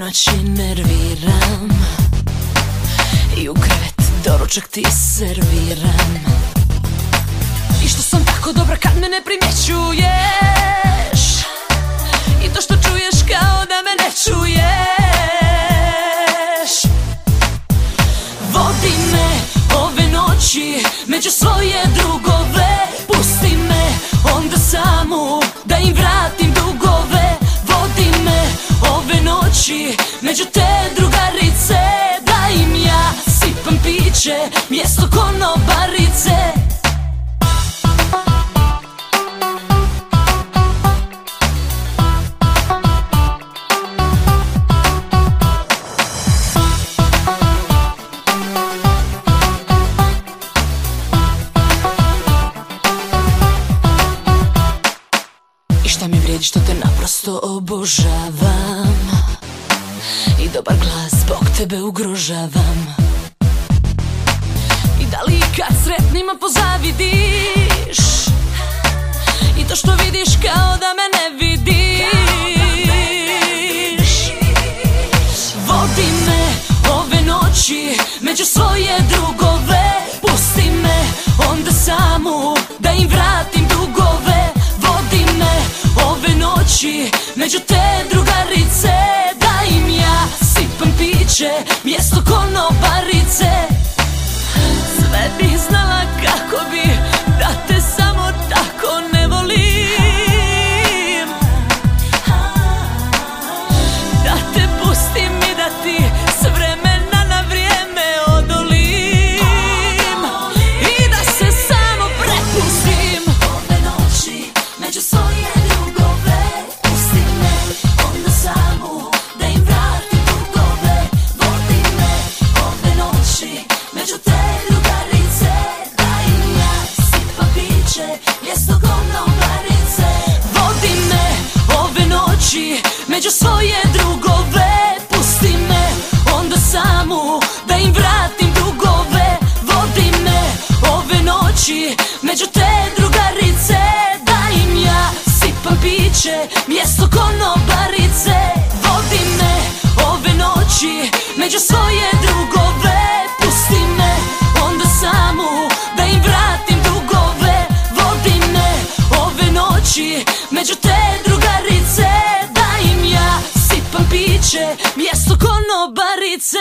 serviram I u krevet doručak ti serviram. I što sam tako dobra kad me ne primjećuješ? I to što čuješ kao da me ne čuješ. Vodi me ove noći među svoje drugove sipam piće mjesto konobarice I šta mi vrijedi što te naprosto obožavam I dobar glas zbog tebe ugrožavam sretnima pozavidiš. I to što vidiš kao da me ne vidiš. Vodi me ove noći među svoje drugove. Pusti me onda samu da im vratim dugove. Vodi me ove noći među te drugarice. Da im ja sipam piće noći među svoje drugove Pusti me onda samu da im vratim dugove. Vodi me ove noći među te drugarice Da im ja sipam piće mjesto konobarice. Vodi me ove noći među svoje piće mjesto konobarice